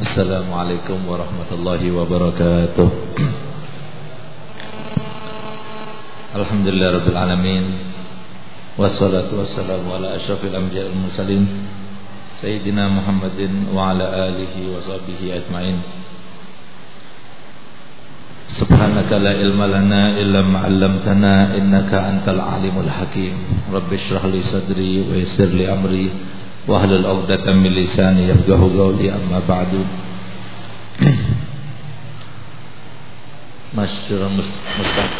Assalamualaikum warahmatullahi wabarakatuh Alhamdulillah Rabbil Alamin Wassalatu wassalamu ala ashrafil anbiya al mursalin Sayyidina Muhammadin wa ala alihi wa sahbihi ajma'in Subhanaka la ilma lana illa ma'allamtana innaka antal alimul hakim Rabbi shrah li sadri wa yassir li amri واهلل عقدة من لساني يفقه قولي أما بعد Masyur Mustaq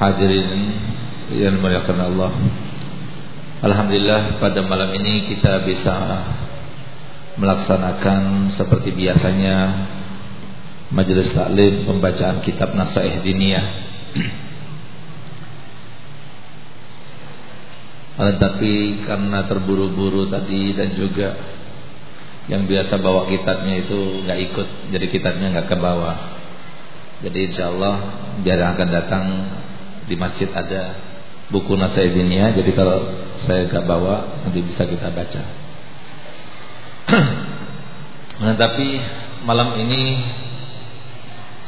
Hadirin yang dimuliakan Allah Alhamdulillah pada malam ini kita bisa melaksanakan seperti biasanya majelis taklim pembacaan kitab Nasaih Diniyah Tapi karena terburu-buru tadi dan juga yang biasa bawa kitabnya itu nggak ikut, jadi kitabnya nggak ke bawah. Jadi insya Allah biar akan datang di masjid ada buku Nasaidinnya. Jadi kalau saya nggak bawa nanti bisa kita baca. nah tapi malam ini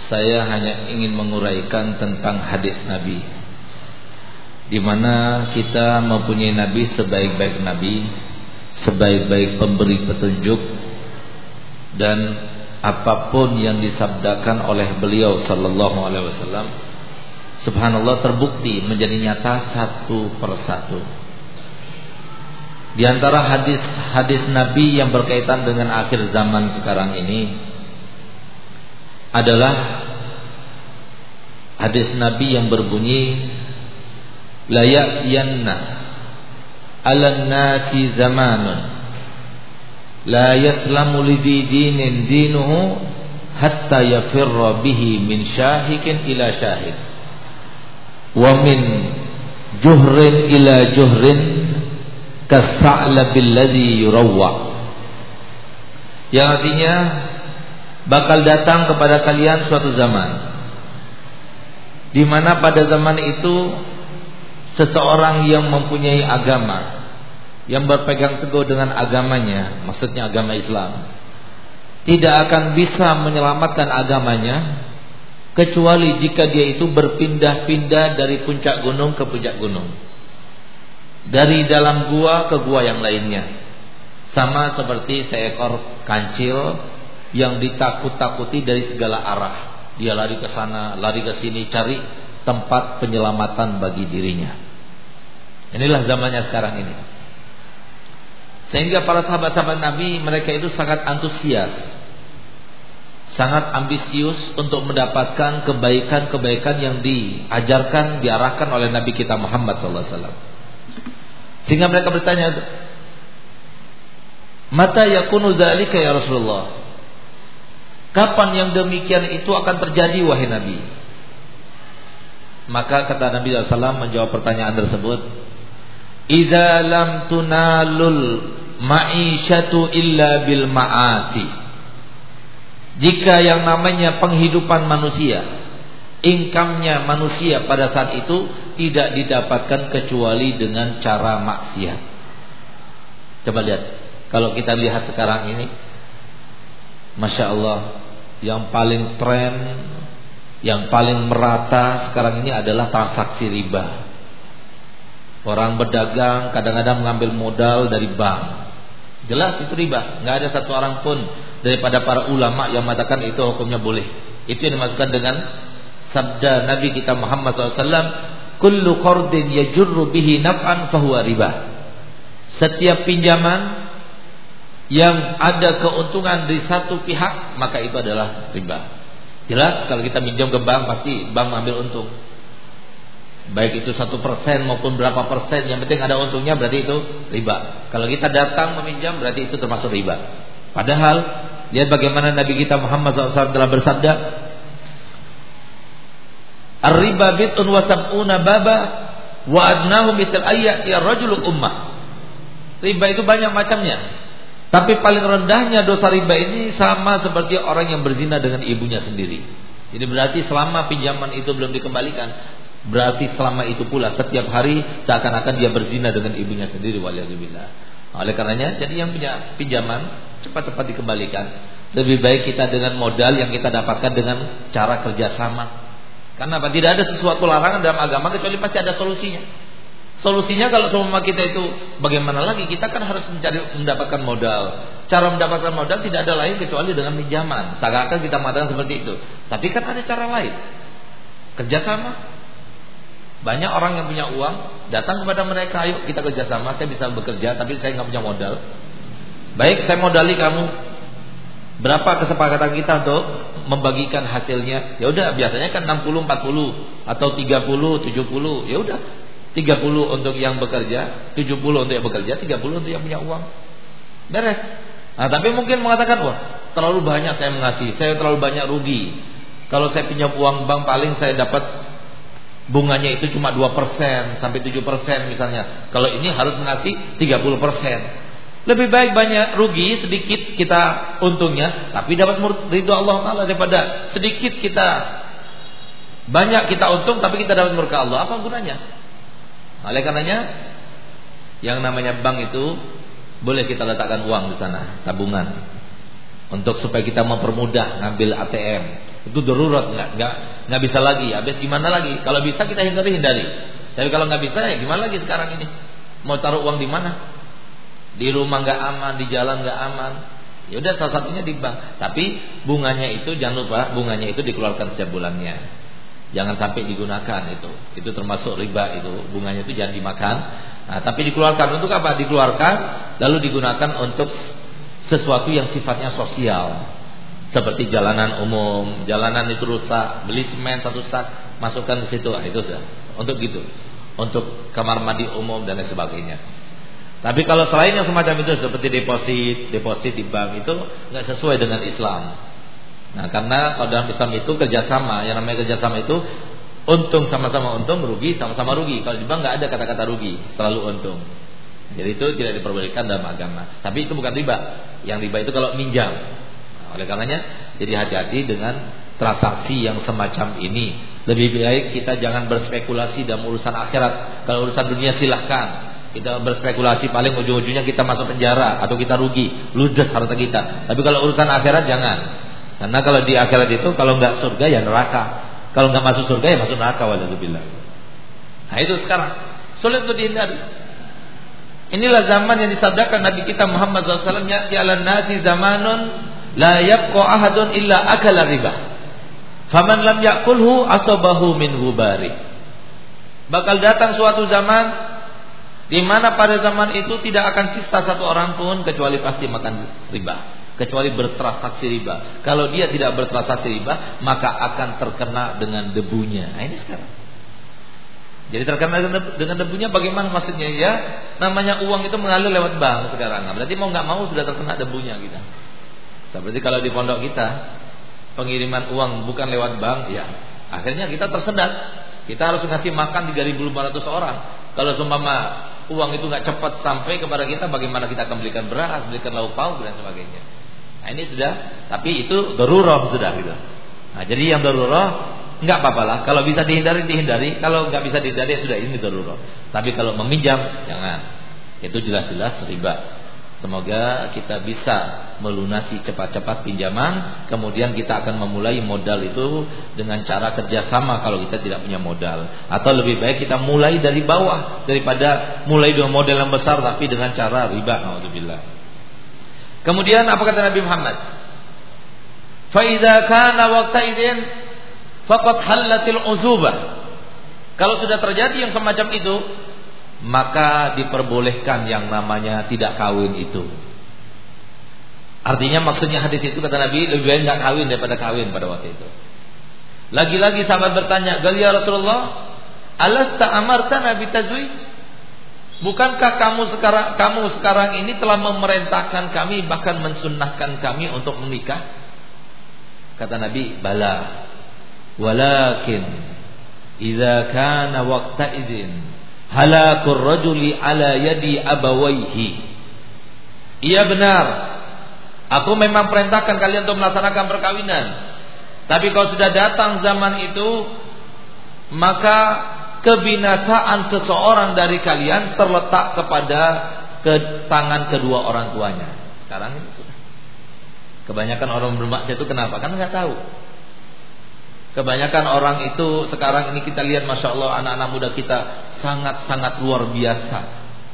saya hanya ingin menguraikan tentang hadis Nabi di mana kita mempunyai nabi sebaik-baik nabi, sebaik-baik pemberi petunjuk dan apa pun yang disabdakan oleh beliau sallallahu alaihi wasallam subhanallah terbukti menjadi nyata satu persatu. Di antara hadis-hadis Nabi yang berkaitan dengan akhir zaman sekarang ini adalah hadis Nabi yang berbunyi la ya'tiyanna 'alan nasi zamanun. La yaslamu li dinin dinuhu hatta yafirra bihi min syahikin ila syahid. Wa min juhrin ila juhrin kasa'labil ladzi yurawwa. Yang artinya bakal datang kepada kalian suatu zaman di mana pada zaman itu seseorang yang mempunyai agama yang berpegang teguh dengan agamanya, maksudnya agama Islam, tidak akan bisa menyelamatkan agamanya kecuali jika dia itu berpindah-pindah dari puncak gunung ke puncak gunung. Dari dalam gua ke gua yang lainnya. Sama seperti seekor kancil yang ditakut-takuti dari segala arah. Dia lari ke sana, lari ke sini cari tempat penyelamatan bagi dirinya. Inilah zamannya sekarang ini. Sehingga para sahabat-sahabat Nabi mereka itu sangat antusias. Sangat ambisius untuk mendapatkan kebaikan-kebaikan yang diajarkan, diarahkan oleh Nabi kita Muhammad SAW. Sehingga mereka bertanya, Mata yakunu dzalika ya Rasulullah? Kapan yang demikian itu akan terjadi wahai Nabi? Maka kata Nabi SAW menjawab pertanyaan tersebut, idza lam tunalul ma'isyatu illa bil ma'ati. Jika yang namanya penghidupan manusia income-nya manusia pada saat itu tidak didapatkan kecuali dengan cara maksiat. Coba lihat kalau kita lihat sekarang ini Masya Allah yang paling tren yang paling merata sekarang ini adalah transaksi riba Orang berdagang kadang-kadang mengambil modal dari bank. Jelas itu riba. Nggak ada satu orang pun daripada para ulama yang mengatakan itu hukumnya boleh. Itu yang dimaksudkan dengan sabda Nabi kita Muhammad SAW. Kullu qardin yajurru bihi naf'an fahuwa riba. Setiap pinjaman yang ada keuntungan dari satu pihak maka itu adalah riba. Jelas kalau kita minjam ke bank pasti bank mengambil untung baik itu satu persen maupun berapa persen yang penting ada untungnya berarti itu riba. Kalau kita datang meminjam berarti itu termasuk riba. Padahal lihat bagaimana Nabi kita Muhammad SAW telah bersabda Ar-riba bitun wa sab'una baba wa adnahu misal ayat ya rajul ummah. Riba itu banyak macamnya. Tapi paling rendahnya dosa riba ini sama seperti orang yang berzina dengan ibunya sendiri. Jadi berarti selama pinjaman itu belum dikembalikan Berarti selama itu pula setiap hari seakan-akan dia berzina dengan ibunya sendiri waliyadzubillah. Oleh karenanya, jadi yang punya pinjaman cepat-cepat dikembalikan. Lebih baik kita dengan modal yang kita dapatkan dengan cara kerjasama. Karena apa? Tidak ada sesuatu larangan dalam agama kecuali pasti ada solusinya. Solusinya kalau semua kita itu bagaimana lagi? Kita kan harus mencari mendapatkan modal. Cara mendapatkan modal tidak ada lain kecuali dengan pinjaman. Tak akan kita mengatakan seperti itu. Tapi kan ada cara lain. Kerjasama. Banyak orang yang punya uang datang kepada mereka, ayo kita kerjasama. Saya bisa bekerja, tapi saya nggak punya modal. Baik, saya modali kamu. Berapa kesepakatan kita untuk membagikan hasilnya? Ya udah, biasanya kan 60 40 atau 30 70. Ya udah, 30 untuk yang bekerja, 70 untuk yang bekerja, 30 untuk yang punya uang. Beres. Nah, tapi mungkin mengatakan, wah, terlalu banyak saya mengasihi, saya terlalu banyak rugi. Kalau saya pinjam uang bank paling saya dapat bunganya itu cuma 2% sampai 7% misalnya. Kalau ini harus mengasih 30%. Lebih baik banyak rugi sedikit kita untungnya tapi dapat ridho Allah taala daripada sedikit kita banyak kita untung tapi kita dapat murka Allah. Apa gunanya? Oleh karenanya yang namanya bank itu boleh kita letakkan uang di sana, tabungan. Untuk supaya kita mempermudah ngambil ATM. Itu darurat nggak nggak nggak bisa lagi. Habis gimana lagi? Kalau bisa kita hindari hindari. Tapi kalau nggak bisa ya gimana lagi sekarang ini? Mau taruh uang di mana? Di rumah nggak aman, di jalan nggak aman. Ya udah salah satunya di bank. Tapi bunganya itu jangan lupa bunganya itu dikeluarkan setiap bulannya. Jangan sampai digunakan itu. Itu termasuk riba itu. Bunganya itu jangan dimakan. Nah, tapi dikeluarkan untuk apa? Dikeluarkan lalu digunakan untuk sesuatu yang sifatnya sosial. Seperti jalanan umum, jalanan itu rusak, beli semen satu sak, masukkan ke situ. Nah, itu sudah. Untuk gitu. Untuk kamar mandi umum dan lain sebagainya. Tapi kalau selain yang semacam itu seperti deposit, deposit di bank itu nggak sesuai dengan Islam. Nah, karena kalau dalam Islam itu kerjasama, yang namanya kerjasama itu untung sama-sama untung, rugi sama-sama rugi. Kalau di bank nggak ada kata-kata rugi, selalu untung. Jadi itu tidak diperbolehkan dalam agama. Tapi itu bukan riba. Yang riba itu kalau minjam. Oleh karenanya, jadi hati-hati dengan transaksi yang semacam ini. Lebih baik kita jangan berspekulasi dalam urusan akhirat. Kalau urusan dunia silahkan. Kita berspekulasi paling ujung-ujungnya kita masuk penjara atau kita rugi, ludes harta kita. Tapi kalau urusan akhirat jangan. Karena kalau di akhirat itu kalau nggak surga ya neraka. Kalau nggak masuk surga ya masuk neraka waladzubbillah. Nah itu sekarang sulit untuk dihindari. Inilah zaman yang disabdakan Nabi kita Muhammad SAW ya nasi zamanun la yabqa ahadun illa akala riba. Faman lam yakulhu asabahu min hubari. Bakal datang suatu zaman di mana pada zaman itu tidak akan sisa satu orang pun kecuali pasti makan riba kecuali bertransaksi riba. Kalau dia tidak bertransaksi riba, maka akan terkena dengan debunya. Nah, ini sekarang. Jadi terkena dengan debunya bagaimana maksudnya ya? Namanya uang itu mengalir lewat bank sekarang. Nah, berarti mau nggak mau sudah terkena debunya kita. Seperti kalau di pondok kita pengiriman uang bukan lewat bank, ya akhirnya kita tersendat. Kita harus ngasih makan 3.500 orang. Kalau seumpama uang itu nggak cepat sampai kepada kita, bagaimana kita akan belikan beras, belikan lauk pauk dan sebagainya. Nah, ini sudah, tapi itu darurat sudah gitu. Nah, jadi yang darurat nggak apa-apa lah. Kalau bisa dihindari dihindari, kalau nggak bisa dihindari sudah ini darurat. Tapi kalau meminjam jangan. Itu jelas-jelas riba. Semoga kita bisa melunasi cepat-cepat pinjaman Kemudian kita akan memulai modal itu Dengan cara kerjasama kalau kita tidak punya modal Atau lebih baik kita mulai dari bawah Daripada mulai dengan modal yang besar Tapi dengan cara riba Alhamdulillah Kemudian apa kata Nabi Muhammad? Faida kana waqtaidin faqad halatil uzubah. Kalau sudah terjadi yang semacam itu, maka diperbolehkan yang namanya tidak kawin itu. Artinya maksudnya hadis itu kata Nabi lebih baik nggak kawin daripada kawin pada waktu itu. Lagi-lagi sahabat bertanya, "Gal ya Rasulullah, alasta amartana bitazwij?" Bukankah kamu sekarang kamu sekarang ini telah memerintahkan kami bahkan mensunnahkan kami untuk menikah? Kata Nabi, "Bala. Walakin idza kana waqta idzin halakur rajuli ala yadi abawaihi." Iya benar. Aku memang perintahkan kalian untuk melaksanakan perkawinan. Tapi kalau sudah datang zaman itu maka kebinasaan seseorang dari kalian terletak kepada ke tangan kedua orang tuanya. Sekarang ini sudah. Kebanyakan orang bermaksiat itu kenapa? Kan nggak tahu. Kebanyakan orang itu sekarang ini kita lihat Masya Allah anak-anak muda kita sangat-sangat luar biasa.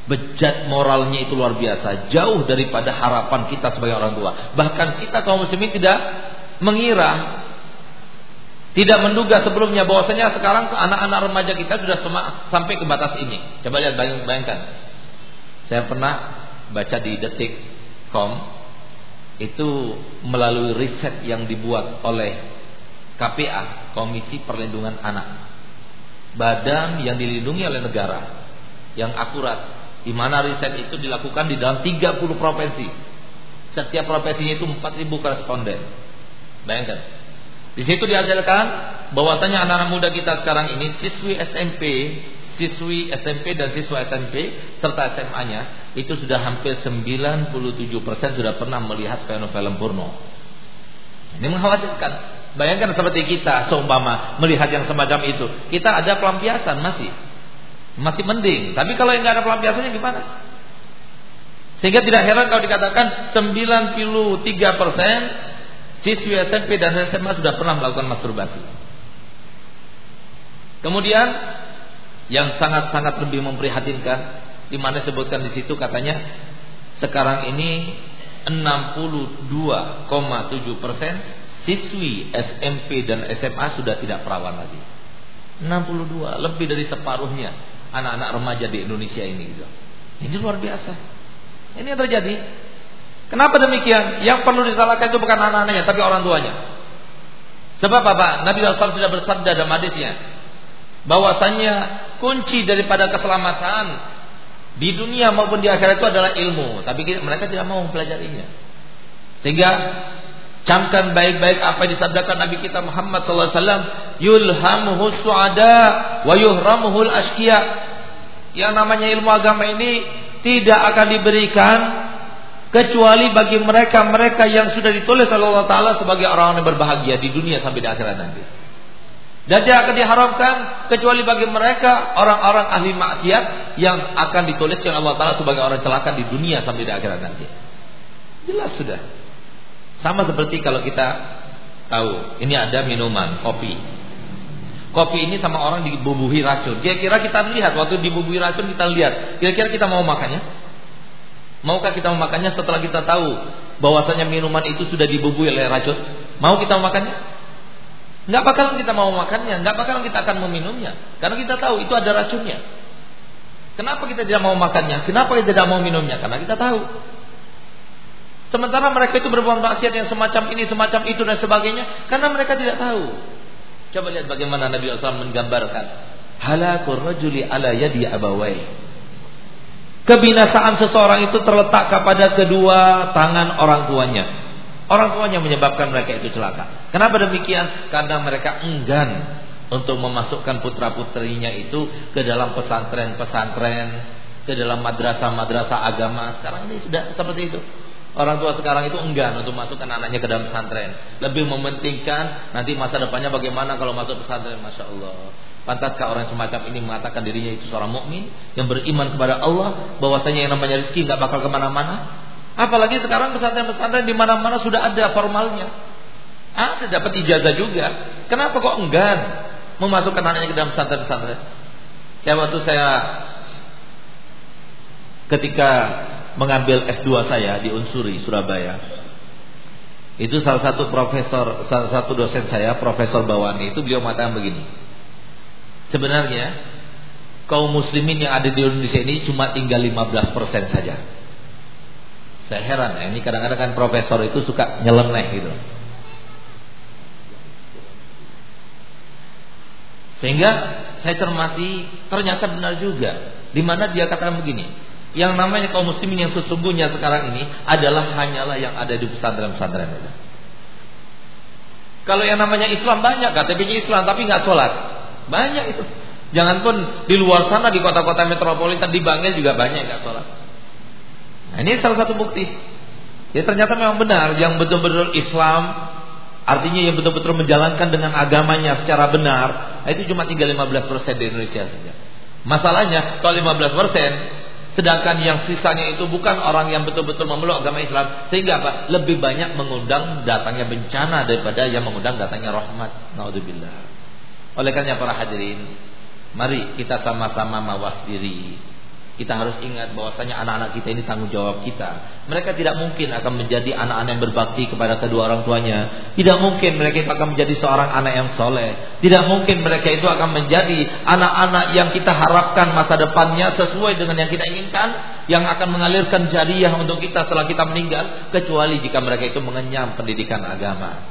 Bejat moralnya itu luar biasa. Jauh daripada harapan kita sebagai orang tua. Bahkan kita kaum muslimin tidak mengira tidak menduga sebelumnya bahwasanya sekarang anak-anak remaja kita sudah sampai ke batas ini. Coba lihat bayangkan. Saya pernah baca di detik.com itu melalui riset yang dibuat oleh KPA, Komisi Perlindungan Anak. Badan yang dilindungi oleh negara yang akurat di mana riset itu dilakukan di dalam 30 provinsi. Setiap provinsinya itu 4000 koresponden. Bayangkan. Di situ diajarkan bahwasanya anak-anak muda kita sekarang ini siswi SMP, siswi SMP dan siswa SMP serta SMA-nya itu sudah hampir 97% sudah pernah melihat film-film porno. Ini mengkhawatirkan. Bayangkan seperti kita seumpama melihat yang semacam itu. Kita ada pelampiasan masih. Masih mending. Tapi kalau yang nggak ada pelampiasannya gimana? Sehingga tidak heran kalau dikatakan 93 persen Siswi SMP dan SMA sudah pernah melakukan masturbasi. Kemudian yang sangat-sangat lebih memprihatinkan di mana sebutkan di situ katanya sekarang ini 62,7 persen siswi SMP dan SMA sudah tidak perawan lagi. 62 lebih dari separuhnya anak-anak remaja di Indonesia ini gitu. Ini luar biasa. Ini yang terjadi Kenapa demikian? Yang perlu disalahkan itu bukan anak-anaknya, tapi orang tuanya. Sebab apa? Nabi SAW sudah bersabda dalam hadisnya bahwasanya kunci daripada keselamatan di dunia maupun di akhirat itu adalah ilmu, tapi mereka tidak mau mempelajarinya. Sehingga camkan baik-baik apa yang disabdakan Nabi kita Muhammad SAW yulhamuhu suada wa yuhramuhul ashkiya yang namanya ilmu agama ini tidak akan diberikan kecuali bagi mereka-mereka yang sudah ditulis oleh Allah Taala sebagai orang yang berbahagia di dunia sampai di akhirat nanti. Dan dia akan diharapkan kecuali bagi mereka orang-orang ahli maksiat yang akan ditulis oleh Allah Taala sebagai orang celaka di dunia sampai di akhirat nanti. Jelas sudah. Sama seperti kalau kita tahu ini ada minuman kopi. Kopi ini sama orang dibubuhi racun. Kira-kira kita lihat waktu dibubuhi racun kita lihat. Kira-kira kita mau makannya? Maukah kita memakannya setelah kita tahu bahwasanya minuman itu sudah dibubui oleh racun? Mau kita memakannya? Enggak bakalan kita mau makannya, enggak bakalan kita akan meminumnya, karena kita tahu itu ada racunnya. Kenapa kita tidak mau makannya? Kenapa kita tidak mau minumnya? Karena kita tahu. Sementara mereka itu berbuat maksiat yang semacam ini, semacam itu dan sebagainya, karena mereka tidak tahu. Coba lihat bagaimana Nabi SAW menggambarkan halakur rajuli ala yadi abawai. Kebinasaan seseorang itu terletak kepada kedua tangan orang tuanya. Orang tuanya menyebabkan mereka itu celaka. Kenapa demikian? Karena mereka enggan untuk memasukkan putra-putrinya itu ke dalam pesantren-pesantren, ke dalam madrasah-madrasah agama. Sekarang ini sudah seperti itu. Orang tua sekarang itu enggan untuk masukkan anaknya ke dalam pesantren. Lebih mementingkan nanti masa depannya bagaimana kalau masuk pesantren. Masya Allah. Pantaskah orang semacam ini mengatakan dirinya itu seorang mukmin yang beriman kepada Allah, bahwasanya yang namanya rezeki nggak bakal ke mana-mana? Apalagi sekarang pesantren-pesantren di mana-mana sudah ada formalnya. Ada dapat ijazah juga. Kenapa kok enggan memasukkan anaknya ke dalam pesantren-pesantren? Ya waktu saya ketika mengambil S2 saya di Unsuri Surabaya, itu salah satu profesor, salah satu dosen saya, Profesor Bawani itu beliau mengatakan begini. Sebenarnya kaum muslimin yang ada di Indonesia ini cuma tinggal 15% saja. Saya heran ya, ini kadang-kadang kan profesor itu suka nyeleneh gitu. Sehingga saya cermati ternyata benar juga. Di mana dia katakan begini, yang namanya kaum muslimin yang sesungguhnya sekarang ini adalah hanyalah yang ada di pesantren-pesantren itu. Kalau yang namanya Islam banyak, KTP-nya Islam tapi nggak sholat, banyak itu. Jangan pun di luar sana di kota-kota metropolitan di Bangil juga banyak nggak sholat. Nah, ini salah satu bukti. Ya ternyata memang benar yang betul-betul Islam artinya yang betul-betul menjalankan dengan agamanya secara benar, itu cuma tinggal 15% di Indonesia saja. Masalahnya kalau 15% Sedangkan yang sisanya itu bukan orang yang betul-betul memeluk agama Islam. Sehingga apa? Lebih banyak mengundang datangnya bencana daripada yang mengundang datangnya rahmat. Naudzubillah. Oleh karena para hadirin, mari kita sama-sama mawas diri kita harus ingat bahwasanya anak-anak kita ini tanggung jawab kita. Mereka tidak mungkin akan menjadi anak-anak yang berbakti kepada kedua orang tuanya. Tidak mungkin mereka itu akan menjadi seorang anak yang soleh. Tidak mungkin mereka itu akan menjadi anak-anak yang kita harapkan masa depannya sesuai dengan yang kita inginkan. Yang akan mengalirkan jariah untuk kita setelah kita meninggal. Kecuali jika mereka itu mengenyam pendidikan agama.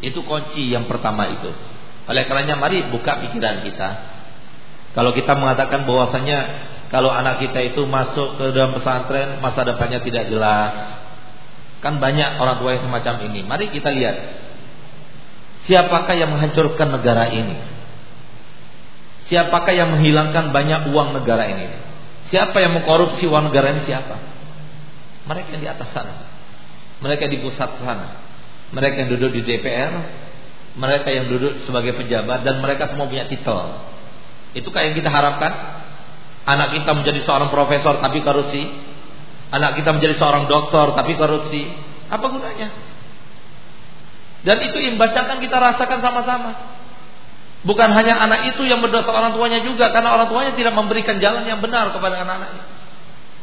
Itu kunci yang pertama itu. Oleh karenanya mari buka pikiran kita. Kalau kita mengatakan bahwasanya kalau anak kita itu masuk ke dalam pesantren masa depannya tidak jelas. Kan banyak orang tua yang semacam ini. Mari kita lihat siapakah yang menghancurkan negara ini? Siapakah yang menghilangkan banyak uang negara ini? Siapa yang mengkorupsi uang negara ini siapa? Mereka yang di atas sana. Mereka di pusat sana. Mereka yang duduk di DPR, mereka yang duduk sebagai pejabat dan mereka semua punya titel. Itukah yang kita harapkan? Anak kita menjadi seorang profesor tapi korupsi. Anak kita menjadi seorang doktor tapi korupsi. Apa gunanya? Dan itu imbasnya kan kita rasakan sama-sama. Bukan hanya anak itu yang berdosa orang tuanya juga karena orang tuanya tidak memberikan jalan yang benar kepada anak-anaknya.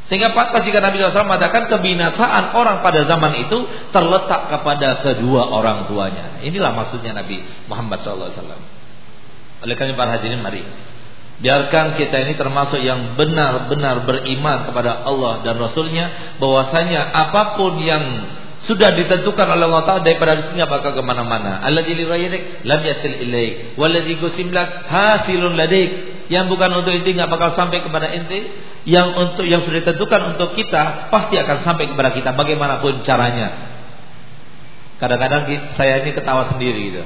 Sehingga pantas jika Nabi SAW mengatakan kebinasaan orang pada zaman itu terletak kepada kedua orang tuanya. Inilah maksudnya Nabi Muhammad SAW. Oleh karena para hadirin mari Biarkan kita ini termasuk yang benar-benar beriman kepada Allah dan Rasulnya bahwasanya apa pun yang sudah ditentukan oleh Allah Taala daripada rezekinya bakal ke mana-mana. Ghairik lam yasil. Yang bukan untuk inti nggak bakal sampai kepada inti, yang untuk yang sudah ditentukan untuk kita pasti akan sampai kepada kita bagaimanapun caranya. Kadang-kadang saya ini ketawa sendiri gitu.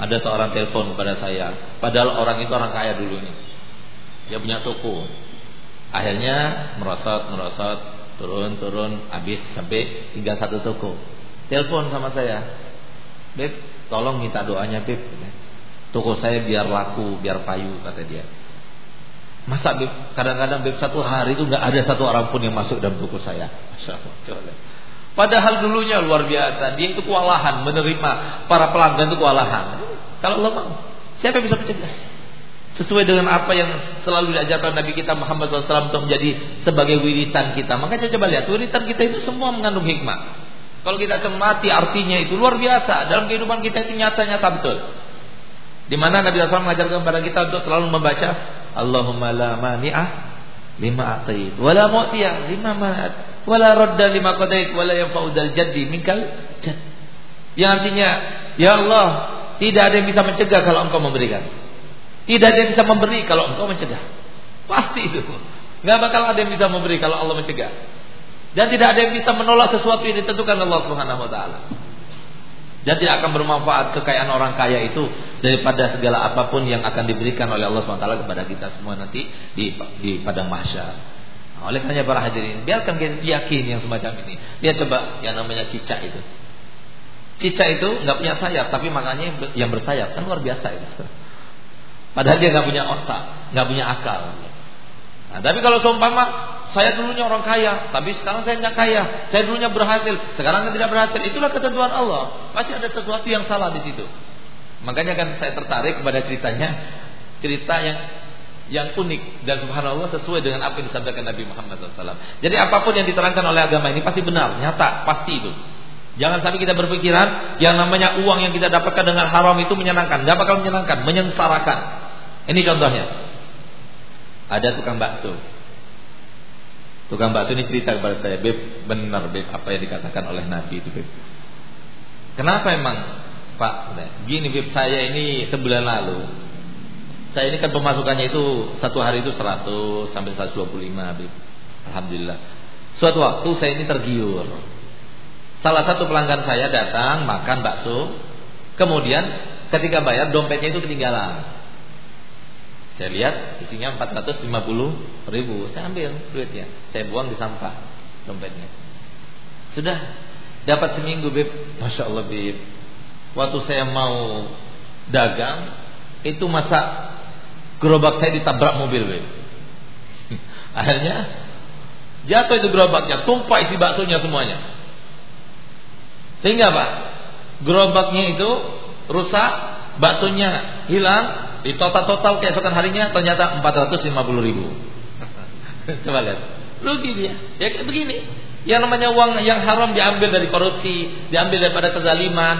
Ada seorang telepon kepada saya, padahal orang itu orang kaya dulunya dia punya toko. Akhirnya merosot, merosot, turun, turun, habis sampai tinggal satu toko. Telepon sama saya, Beb, tolong minta doanya Beb. Toko saya biar laku, biar payu kata dia. Masa Beb, kadang-kadang Beb satu hari itu nggak ada satu orang pun yang masuk dalam toko saya. Masya Allah, Padahal dulunya luar biasa, dia itu kewalahan menerima para pelanggan itu kewalahan. Kalau Allah mau, siapa yang bisa mencegah? Sesuai dengan apa yang selalu diajarkan Nabi kita Muhammad SAW untuk menjadi sebagai wiritan kita. Makanya coba lihat wiritan kita itu semua mengandung hikmah. Kalau kita cermati artinya itu luar biasa dalam kehidupan kita itu nyata-nyata betul. Di mana Nabi SAW mengajarkan kepada kita untuk selalu membaca Allahumma la mani'ah lima atait wala mu'tiyah lima manat wala radda lima qadait wala yanfa'u dal jaddi minkal jad. Yang artinya ya Allah tidak ada yang bisa mencegah kalau engkau memberikan. Tidak ada yang bisa memberi kalau engkau mencegah. Pasti itu. Nggak bakal ada yang bisa memberi kalau Allah mencegah. Dan tidak ada yang bisa menolak sesuatu yang ditentukan Allah Subhanahu wa taala. Dan tidak akan bermanfaat kekayaan orang kaya itu daripada segala apa pun yang akan diberikan oleh Allah SWT kepada kita semua nanti di di padang mahsyar. Nah, oleh karena para hadirin, biarkan kita yakin yang semacam ini. Lihat coba yang namanya cicak itu. Cicak itu nggak punya sayap, tapi makanya yang bersayap kan luar biasa itu. Padahal dia nggak punya otak, nggak punya akal. Nah, tapi kalau seumpama saya dulunya orang kaya, tapi sekarang saya nggak kaya, saya dulunya berhasil, sekarang saya tidak berhasil, itulah ketentuan Allah. Pasti ada sesuatu yang salah di situ. Makanya kan saya tertarik kepada ceritanya, cerita yang yang unik dan subhanallah sesuai dengan apa yang disampaikan Nabi Muhammad SAW. Jadi apa pun yang diterangkan oleh agama ini pasti benar, nyata, pasti itu. Jangan sampai kita berpikiran yang namanya uang yang kita dapatkan dengan haram itu menyenangkan, nggak bakal menyenangkan, menyengsarakan. Ini contohnya. Ada tukang bakso. Tukang bakso ini cerita kepada saya, Beb, benar Beb apa yang dikatakan oleh Nabi itu Beb. Kenapa emang Pak? Gini Beb, saya ini sebulan lalu saya ini kan pemasukannya itu satu hari itu 100 sampai 125 Beb. Alhamdulillah. Suatu waktu saya ini tergiur. Salah satu pelanggan saya datang makan bakso, kemudian ketika bayar dompetnya itu ketinggalan. Saya lihat isinya 450 ribu. Saya ambil duitnya. Saya buang di sampah dompetnya. Sudah dapat seminggu bib. Masya Allah bib. Waktu saya mau dagang itu masa gerobak saya ditabrak mobil bib. Akhirnya Jatuh itu gerobaknya, tumpah isi baksonya semuanya. Sehingga apa? Gerobaknya itu rusak, baksonya hilang, di total-total keesokan harinya ternyata 450 ribu. Coba lihat. Rugi dia. Ya kayak begini. Yang namanya uang yang haram diambil dari korupsi, diambil daripada kezaliman,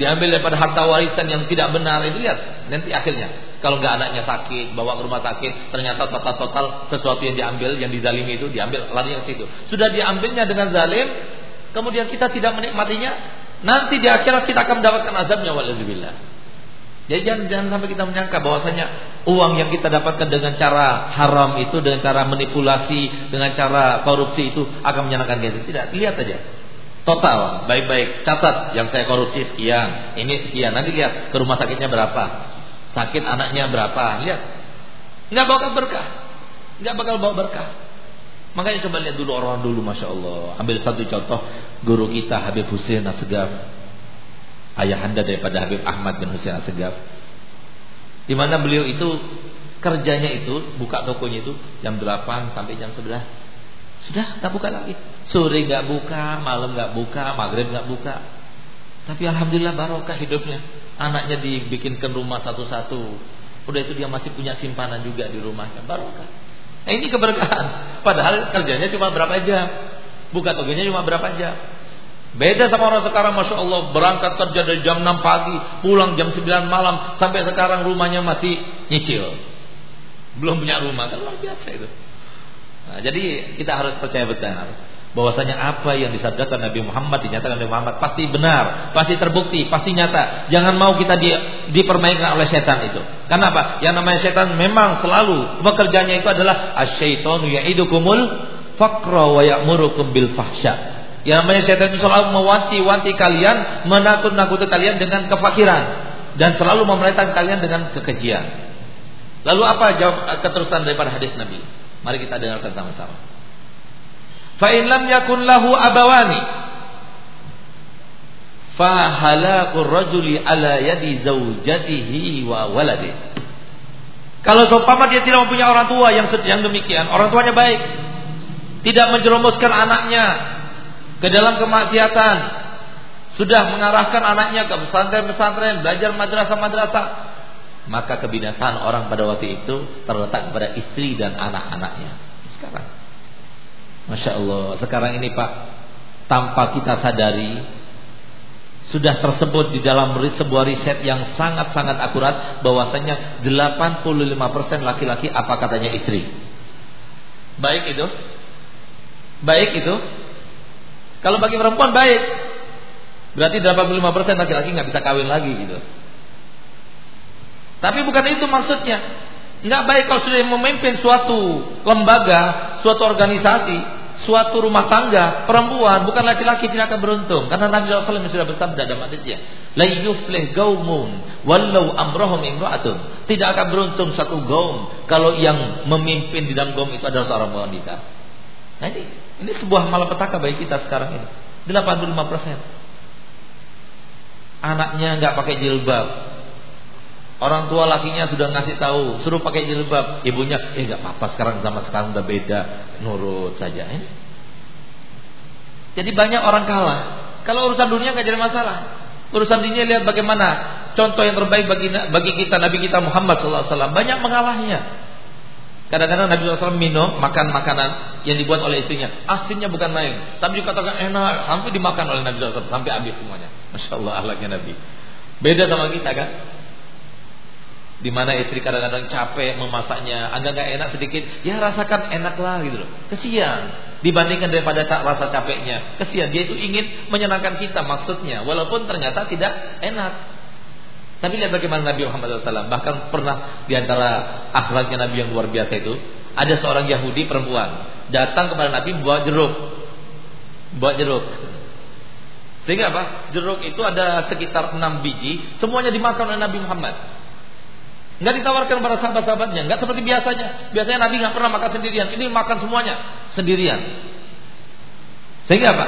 diambil daripada harta warisan yang tidak benar. Itu lihat nanti akhirnya. Kalau nggak anaknya sakit, bawa ke rumah sakit, ternyata total-total sesuatu yang diambil, yang dizalimi itu diambil lari ke situ. Sudah diambilnya dengan zalim, kemudian kita tidak menikmatinya, nanti di akhirat kita akan mendapatkan azabnya waladzillah. Jadi jangan, jangan sampai kita menyangka bahwasanya uang yang kita dapatkan dengan cara haram itu, dengan cara manipulasi, dengan cara korupsi itu akan menyenangkan kita. Tidak, lihat aja. Total, baik-baik, catat yang saya korupsi sekian, ini sekian. Nanti lihat ke rumah sakitnya berapa, sakit anaknya berapa, lihat. Nggak bakal berkah, nggak bakal bawa berkah. Makanya coba lihat dulu orang dulu, masya Allah. Ambil satu contoh guru kita Habib Hussein Asgaf ayahanda daripada Habib Ahmad bin Husain Asegaf. Di mana beliau itu kerjanya itu buka tokonya itu jam 8 sampai jam 11. Sudah nggak buka lagi. Sore nggak buka, malam nggak buka, maghrib nggak buka. Tapi alhamdulillah barokah hidupnya. Anaknya dibikinkan rumah satu-satu. Udah itu dia masih punya simpanan juga di rumahnya. Barokah. Nah, ini keberkahan. Padahal kerjanya cuma berapa jam. Buka tokonya cuma berapa jam. Beda sama orang sekarang Masya Allah Berangkat kerja dari jam 6 pagi Pulang jam 9 malam Sampai sekarang rumahnya masih nyicil Belum punya rumah Kan luar biasa itu nah, Jadi kita harus percaya betul bahwasanya apa yang disabdakan Nabi Muhammad dinyatakan Nabi Muhammad pasti benar, pasti terbukti, pasti nyata. Jangan mau kita di, dipermainkan oleh setan itu. Karena apa? Yang namanya setan memang selalu pekerjaannya itu adalah asyaitonu ya'idukumul faqra wa ya'murukum bil fahsya. Yang namanya setan itu selalu mewanti-wanti kalian, menakut-nakuti kalian dengan kefakiran dan selalu memerintahkan kalian dengan kekejian. Lalu apa jawab keterusan daripada hadis Nabi? Mari kita dengarkan sama-sama. Fa in lam yakun lahu abawani. Fa halakur rajuli ala yadi zaujatihi wa waladi. Kalau seumpama dia tidak mempunyai orang tua yang yang demikian, orang tuanya baik, tidak menjerumuskan anaknya ke dalam kemaksiatan, sudah mengarahkan anaknya ke pesantren-pesantren, belajar madrasah-madrasah, maka kebinasaan orang pada waktu itu terletak pada istri dan anak-anaknya. Sekarang, masya Allah, sekarang ini Pak, tanpa kita sadari, sudah tersebut di dalam sebuah riset yang sangat-sangat akurat bahwasanya 85% laki-laki apa katanya istri. Baik itu? Baik itu? Kalau bagi perempuan baik. Berarti 85% laki-laki nggak bisa kawin lagi gitu. Tapi bukan itu maksudnya. Nggak baik kalau sudah memimpin suatu lembaga, suatu organisasi, suatu rumah tangga, perempuan, bukan laki-laki tidak akan beruntung. Karena Nabi SAW sudah bersabda dalam hadisnya, la yuflih gaumun walau amrohum imra'atun. Tidak akan beruntung satu gaum kalau yang memimpin di dalam gaum itu adalah seorang wanita. Nah ini ini sebuah malapetaka bagi kita sekarang ini. 85%. Anaknya nggak pakai jilbab. Orang tua lakinya sudah ngasih tahu, suruh pakai jilbab. Ibunya, eh nggak apa-apa sekarang zaman sekarang udah beda, nurut saja. Ini. Jadi banyak orang kalah. Kalau urusan dunia nggak jadi masalah. Urusan dunia lihat bagaimana contoh yang terbaik bagi bagi kita Nabi kita Muhammad SAW banyak mengalahnya. Kadang-kadang Nabi SAW minum, makan makanan yang dibuat oleh istrinya. Asinnya bukan main. Tapi dikatakan enak. Sampai dimakan oleh Nabi SAW. Sampai habis semuanya. Masya Allah ahlaknya Nabi. Beda sama kita kan. Di mana istri kadang-kadang capek memasaknya. Agak gak enak sedikit. Ya rasakan enak lah gitu loh. Kesian. Dibandingkan daripada rasa capeknya. Kesian. Dia itu ingin menyenangkan kita maksudnya. Walaupun ternyata tidak enak. Tapi lihat bagaimana Nabi Muhammad SAW. Bahkan pernah di antara akhlaknya Nabi yang luar biasa itu. Ada seorang Yahudi perempuan. Datang kepada Nabi bawa jeruk. Bawa jeruk. Sehingga apa? Jeruk itu ada sekitar 6 biji. Semuanya dimakan oleh Nabi Muhammad. Nggak ditawarkan kepada sahabat-sahabatnya. Nggak seperti biasanya. Biasanya Nabi nggak pernah makan sendirian. Ini makan semuanya sendirian. Sehingga apa?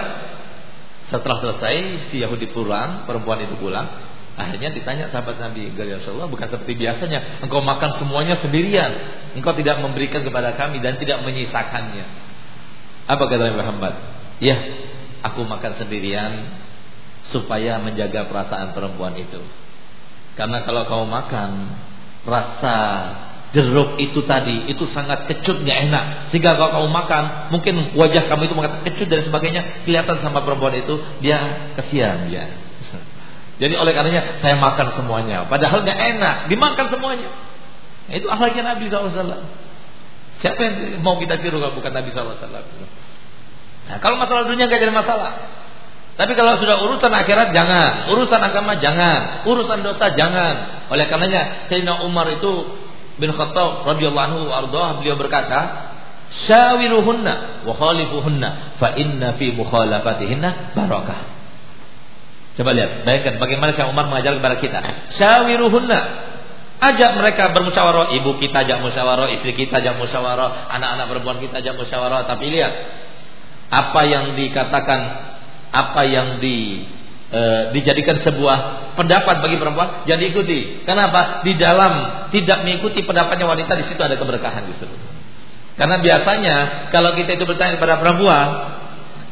Setelah selesai si Yahudi pulang, perempuan itu pulang, Akhirnya ditanya sahabat Nabi, "Ya Rasulullah, bukan seperti biasanya, engkau makan semuanya sendirian. Engkau tidak memberikan kepada kami dan tidak menyisakannya." Apa kata Nabi Muhammad? Ya, aku makan sendirian supaya menjaga perasaan perempuan itu. Karena kalau kamu makan rasa jeruk itu tadi itu sangat kecut nggak enak. Sehingga kalau kamu makan mungkin wajah kamu itu mengatakan kecut dan sebagainya kelihatan sama perempuan itu dia kesian dia jadi oleh karenanya saya makan semuanya. Padahal nggak enak dimakan semuanya. Nah, itu akhlaknya Nabi SAW siapa yang mau kita tiru kalau bukan Nabi SAW nah, kalau masalah dunia nggak jadi masalah. Tapi kalau sudah urusan akhirat jangan, urusan agama jangan, urusan dosa jangan. Oleh karenanya Sayyidina Umar itu bin Khattab radhiyallahu anhu ardhah beliau berkata, "Syawiruhunna wa khalifuhunna fa inna fi mukhalafatihinna barakah." Coba lihat, bayangkan bagaimana Syekh Umar mengajar kepada kita. Syawiruhunna. Ajak mereka bermusyawarah, ibu kita ajak musyawarah, istri kita ajak musyawarah, anak-anak perempuan kita ajak musyawarah, tapi lihat apa yang dikatakan apa yang di e, dijadikan sebuah pendapat bagi perempuan jangan diikuti. Kenapa? Di dalam tidak mengikuti pendapatnya wanita di situ ada keberkahan justru. Karena biasanya kalau kita itu bertanya kepada perempuan,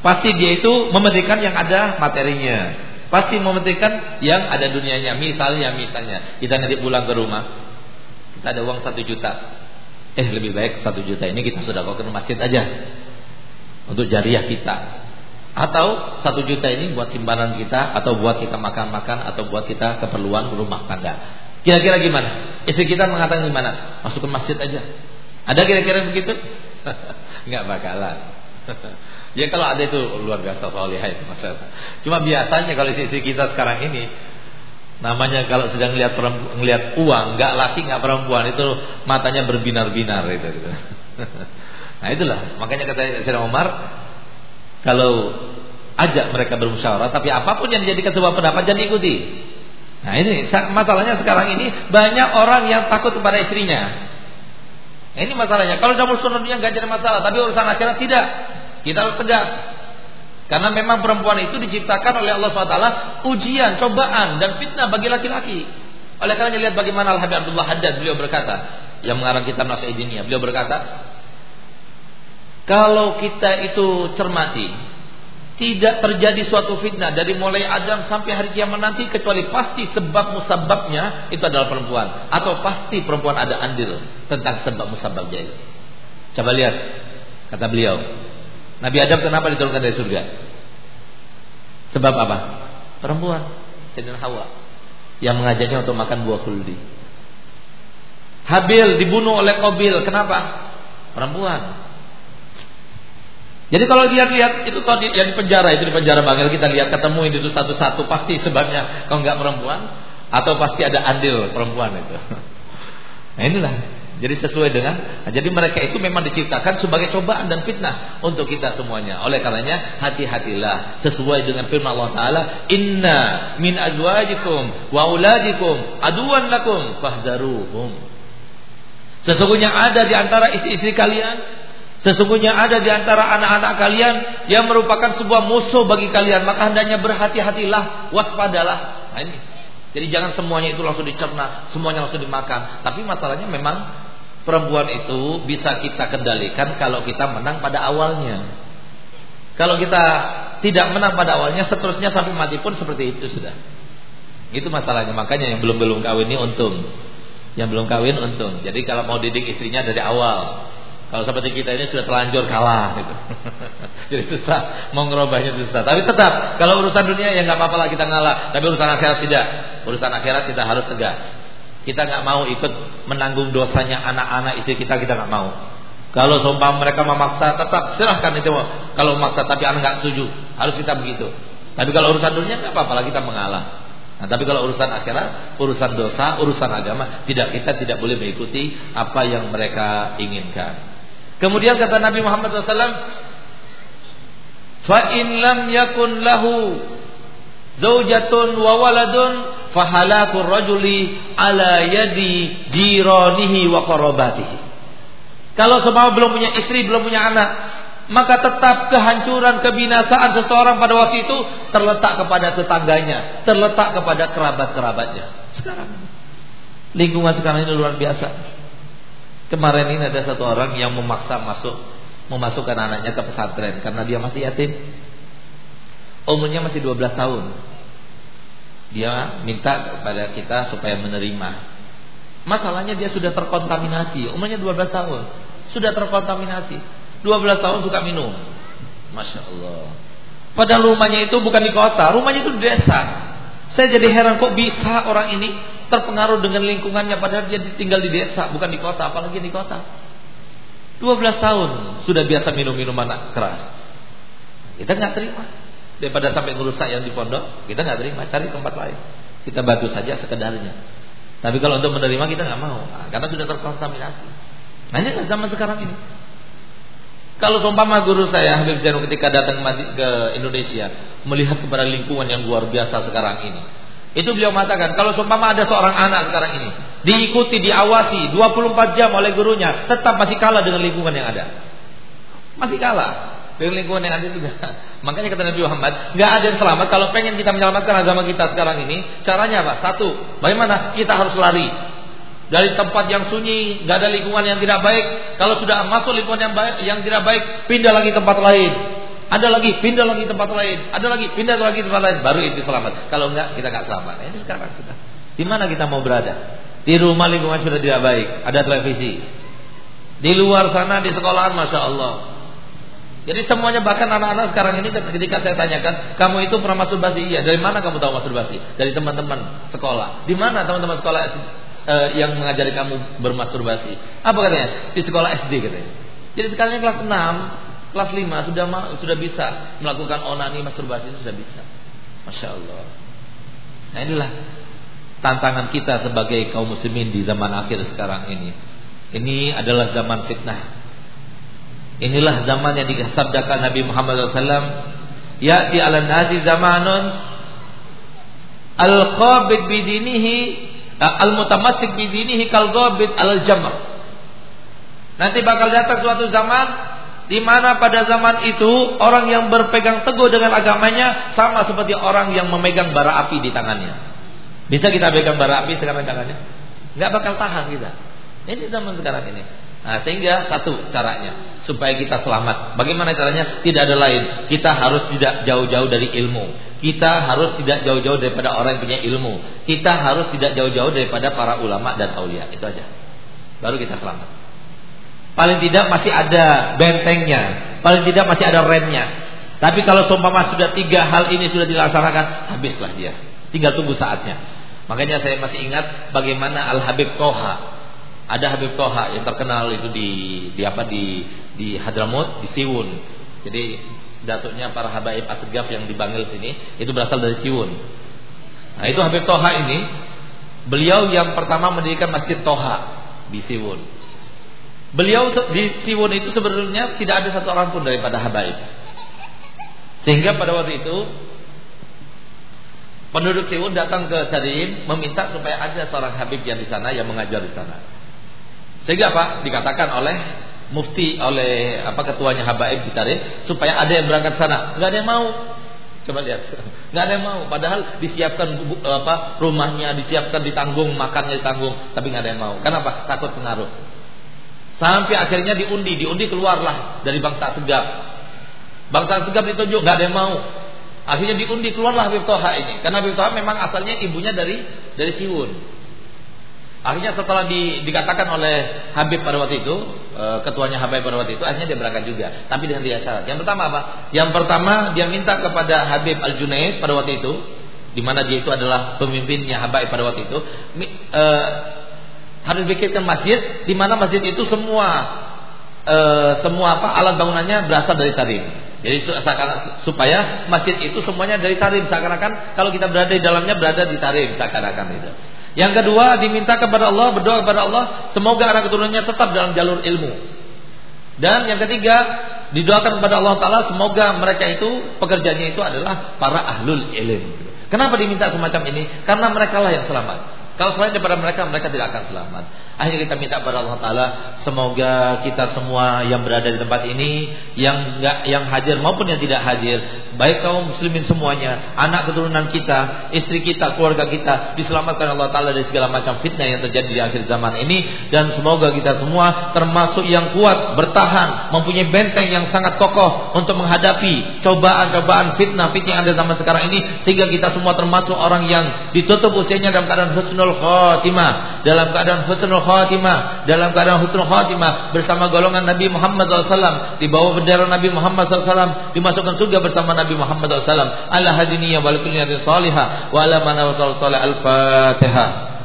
pasti dia itu mementingkan yang ada materinya. Pasti mementingkan yang ada dunianya. Misalnya, misalnya kita nanti pulang ke rumah, kita ada uang satu juta. Eh lebih baik satu juta ini kita sudah ke masjid aja untuk jariah kita. Atau satu juta ini buat simpanan kita Atau buat kita makan-makan Atau buat kita keperluan rumah tangga Kira-kira gimana? Istri kita mengatakan gimana? Masuk ke masjid aja Ada kira-kira begitu? Enggak bakalan Ya kalau ada itu luar biasa solihah itu maksudnya. Cuma biasanya kalau istri kita sekarang ini namanya kalau sedang ngelihat ngelihat uang, nggak laki nggak perempuan itu matanya berbinar-binar itu. Gitu. nah itulah makanya kata Sayyidina Umar kalau ajak mereka bermusyawarah, tapi apa pun yang dijadikan sebuah pendapat jangan ikuti. Nah ini masalahnya sekarang ini banyak orang yang takut kepada istrinya. Ini masalahnya. Kalau dalam urusan dunia nggak jadi masalah, tapi urusan akhirat tidak. Kita harus tegas. Karena memang perempuan itu diciptakan oleh Allah SWT ujian, cobaan dan fitnah bagi laki-laki. Oleh karena lihat bagaimana Al Habib Abdullah Haddad beliau berkata yang mengarang kitab Nasihidinia. Beliau berkata, kalau kita itu cermati, tidak terjadi suatu fitnah dari mulai Adam sampai hari kiamat nanti kecuali pasti sebab musababnya itu adalah perempuan atau pasti perempuan ada andil tentang sebab musababnya itu. Coba lihat kata beliau. Nabi Adam kenapa diturunkan dari surga? Sebab apa? Perempuan, Sayyidina Hawa yang mengajaknya untuk makan buah kuldi. Habil dibunuh oleh Qabil, kenapa? Perempuan. Jadi kalau lihat-lihat itu kalau yang di penjara itu di penjara bangil kita lihat ketemu itu satu-satu pasti sebabnya kalau nggak perempuan atau pasti ada andil perempuan itu. Nah inilah jadi sesuai dengan nah, jadi mereka itu memang diciptakan sebagai cobaan dan fitnah untuk kita semuanya. Oleh karenanya hati-hatilah sesuai dengan firman Allah taala, "Inna min azwajikum wa auladikum aduwan lakum fahdharuhum." Sesungguhnya ada di antara istri-istri kalian Sesungguhnya ada di antara anak-anak kalian yang merupakan sebuah musuh bagi kalian, maka hendaknya berhati-hatilah, waspadalah. Nah ini. Jadi jangan semuanya itu langsung dicerna, semuanya langsung dimakan. Tapi masalahnya memang perempuan itu bisa kita kendalikan kalau kita menang pada awalnya. Kalau kita tidak menang pada awalnya, seterusnya sampai mati pun seperti itu sudah. Itu masalahnya. Makanya yang belum belum kawin ini untung. Yang belum kawin untung. Jadi kalau mau didik istrinya dari awal, kalau seperti kita ini sudah terlanjur kalah gitu. Jadi susah mau ngerubahnya susah. Tapi tetap kalau urusan dunia ya nggak apa-apa lah kita ngalah. Tapi urusan akhirat tidak. Urusan akhirat kita harus tegas. Kita nggak mau ikut menanggung dosanya anak-anak istri kita kita nggak mau. Kalau sumpah mereka memaksa tetap silahkan itu. Kalau memaksa tapi anak nggak setuju harus kita begitu. Tapi kalau urusan dunia nggak apa-apa lah kita mengalah. Nah, tapi kalau urusan akhirat, urusan dosa, urusan agama, tidak kita tidak boleh mengikuti apa yang mereka inginkan. Kemudian kata Nabi Muhammad SAW, fa in lam yakun lahu zaujatun wa waladun fahalakur rajuli ala yadi jiranihi wa qarabatihi. Kalau semua belum punya istri, belum punya anak, maka tetap kehancuran, kebinasaan seseorang pada waktu itu terletak kepada tetangganya, terletak kepada kerabat-kerabatnya. Sekarang lingkungan sekarang ini luar biasa. Kemarin ini ada satu orang yang memaksa masuk memasukkan anaknya ke pesantren karena dia masih yatim. Umurnya masih 12 tahun. Dia minta kepada kita supaya menerima. Masalahnya dia sudah terkontaminasi, umurnya 12 tahun. Sudah terkontaminasi. 12 tahun suka minum. Masya Allah. Padahal rumahnya itu bukan di kota, rumahnya itu di desa. Saya jadi heran kok bisa orang ini terpengaruh dengan lingkungannya padahal dia tinggal di desa, bukan di kota, apalagi di kota. 12 tahun sudah biasa minum minuman keras. Kita nggak terima. Daripada sampai ngerusak yang di pondok, kita nggak terima, cari tempat lain. Kita bantu saja sekedarnya. Tapi kalau untuk menerima kita nggak mau, nah, karena sudah terkontaminasi. Nanya zaman sekarang ini. Kalau seumpama guru saya Habib Zainul ketika datang ke Indonesia melihat kepada lingkungan yang luar biasa sekarang ini. Itu beliau mengatakan kalau seumpama ada seorang anak sekarang ini diikuti, diawasi 24 jam oleh gurunya, tetap masih kalah dengan lingkungan yang ada. Masih kalah dengan lingkungan yang ada juga. Makanya kata Nabi Muhammad, nggak ada yang selamat kalau pengen kita menyelamatkan agama kita sekarang ini. Caranya apa? Satu, bagaimana? Kita harus lari dari tempat yang sunyi, nggak ada lingkungan yang tidak baik. Kalau sudah masuk lingkungan yang baik, yang tidak baik, pindah lagi tempat lain. Ada lagi, pindah lagi tempat lain. Ada lagi, pindah lagi tempat lain. Baru itu selamat. Kalau enggak, kita nggak selamat. Ini sekarang kita. Di mana kita mau berada? Di rumah lingkungan sudah tidak baik. Ada televisi. Di luar sana di sekolahan, masya Allah. Jadi semuanya bahkan anak-anak sekarang ini ketika saya tanyakan, kamu itu pernah masturbasi? Iya. Dari mana kamu tahu masturbasi? Dari teman-teman sekolah. Di mana teman-teman sekolah uh, yang mengajari kamu bermasturbasi. Apa katanya? Di sekolah SD katanya. Jadi sekarang kelas 6, kelas 5 sudah sudah bisa melakukan onani masturbasi sudah bisa. Masya Allah. Nah inilah tantangan kita sebagai kaum muslimin di zaman akhir sekarang ini. Ini adalah zaman fitnah. Inilah zaman yang disabdakan Nabi Muhammad SAW. di ala nasi zamanun al-qabid bidinihi al-mutamassik bi dinihi kal ghabid al jamr. Nanti bakal datang suatu zaman di mana pada zaman itu orang yang berpegang teguh dengan agamanya sama seperti orang yang memegang bara api di tangannya. Bisa kita pegang bara api sekarang tangannya? Enggak bakal tahan kita. Ini zaman sekarang ini. Nah, sehingga satu caranya supaya kita selamat. Bagaimana caranya? Tidak ada lain. Kita harus tidak jauh-jauh dari ilmu. Kita harus tidak jauh-jauh daripada orang yang punya ilmu. Kita harus tidak jauh-jauh daripada para ulama dan aulia. Itu aja. Baru kita selamat. Paling tidak masih ada bentengnya. Paling tidak masih ada remnya. Tapi kalau seumpama sudah tiga hal ini sudah dilaksanakan, habislah dia. Tinggal tunggu saatnya. Makanya saya masih ingat bagaimana Al Habib Toha. Ada Habib Toha yang terkenal itu di di apa di di Hadramut, di Siwun. Jadi datuknya para habaib asgaf yang di Bangil sini itu berasal dari Ciwun. Nah, itu Habib Toha ini beliau yang pertama mendirikan Masjid Toha di Siwun. Beliau di Siwun itu sebenarnya tidak ada satu orang pun daripada habaib. Sehingga pada waktu itu penduduk Siwun datang ke Sadim meminta supaya ada seorang habib yang di sana yang mengajar di sana. Sehingga apa? Dikatakan oleh mufti oleh apa ketuanya Habaib ditarik supaya ada yang berangkat sana. Enggak ada yang mau. Coba lihat. Enggak ada yang mau. Padahal disiapkan apa rumahnya, disiapkan ditanggung, makannya ditanggung, tapi enggak ada yang mau. Kenapa? Takut pengaruh. Sampai akhirnya diundi, diundi keluarlah dari bangsa Segap. Bangsa Segap ditunjuk, enggak ada yang mau. Akhirnya diundi keluarlah Habib Toha ini. Karena Habib Toha memang asalnya ibunya dari dari Siwun. Akhirnya setelah di, dikatakan oleh Habib pada waktu itu, e, ketuanya Habib pada waktu itu, akhirnya dia berangkat juga. Tapi dengan dia syarat. Yang pertama apa? Yang pertama dia minta kepada Habib Al Junaid pada waktu itu, di mana dia itu adalah pemimpinnya Habib pada waktu itu, e, harus bikinkan masjid, di mana masjid itu semua e, semua apa alat bangunannya berasal dari Tarim. Jadi supaya masjid itu semuanya dari Tarim seakan-akan kalau kita berada di dalamnya berada di Tarim seakan-akan itu. Yang kedua diminta kepada Allah, berdoa kepada Allah, semoga anak keturunannya tetap dalam jalur ilmu. Dan yang ketiga, didoakan kepada Allah Taala semoga mereka itu pekerjaannya itu adalah para ahlul ilm. Kenapa diminta semacam ini? Karena mereka lah yang selamat. Kalau selain daripada mereka, mereka tidak akan selamat. Akhirnya kita minta kepada Allah Taala, semoga kita semua yang berada di tempat ini, yang enggak, yang hadir maupun yang tidak hadir, baik kaum muslimin semuanya, anak keturunan kita, istri kita, keluarga kita, diselamatkan Allah Taala dari segala macam fitnah yang terjadi di akhir zaman ini, dan semoga kita semua termasuk yang kuat, bertahan, mempunyai benteng yang sangat kokoh untuk menghadapi cobaan-cobaan fitnah-fitnah yang ada zaman sekarang ini, sehingga kita semua termasuk orang yang ditutup usianya dalam keadaan husnul husnul khatimah. Dalam keadaan husnul khatimah dalam keadaan husnul khatimah bersama golongan Nabi Muhammad SAW di bawah bendera Nabi Muhammad SAW dimasukkan surga bersama Nabi Muhammad SAW ala hadiniya wal kulliyatin salihah wa ala mana wa al-fatihah